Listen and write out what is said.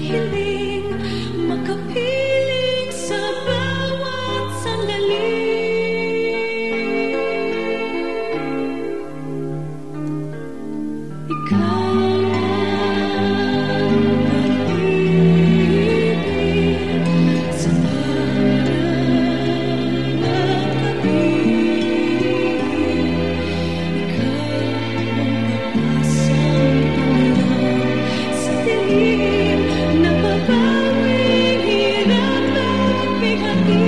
hiling makapit You.